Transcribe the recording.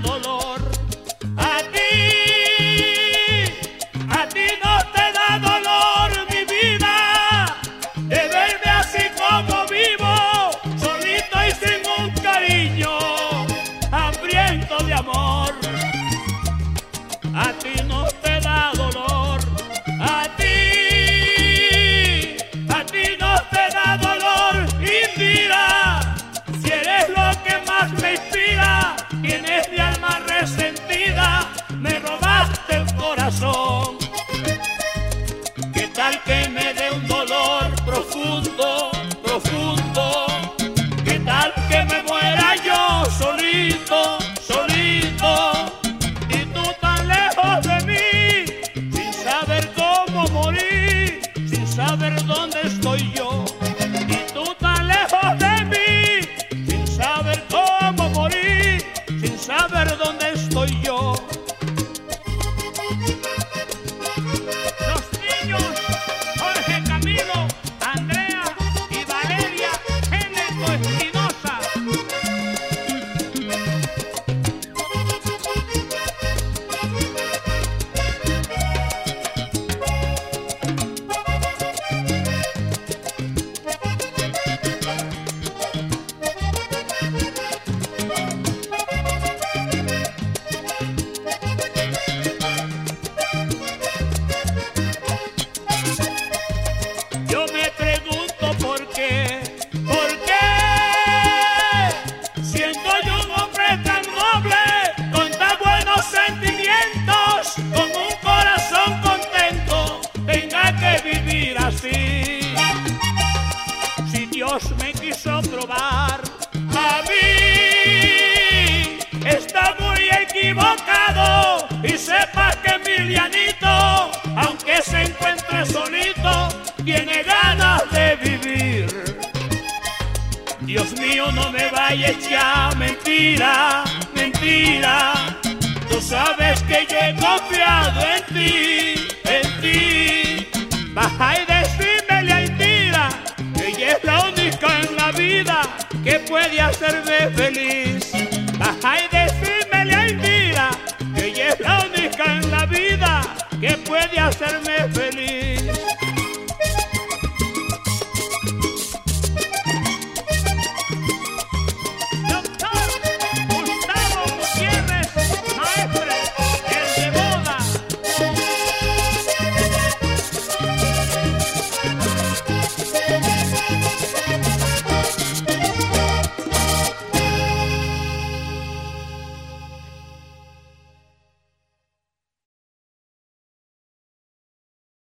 dolor. A ti, a ti no te da dolor mi vida de verme así como vivo, solito y sin un cariño, hambriento de amor. A ti. verdón Dios me quiso probar. A mí está muy equivocado y sepa que Emilianito, aunque se encuentre solito, tiene ganas de vivir. Dios mío, no me vaya a mentira, mentira. Tú sabes que yo he confiado en ti, en ti. Baja puede hacerme feliz. Baja y decídmele a vida que ella es la única en la vida que puede hacerme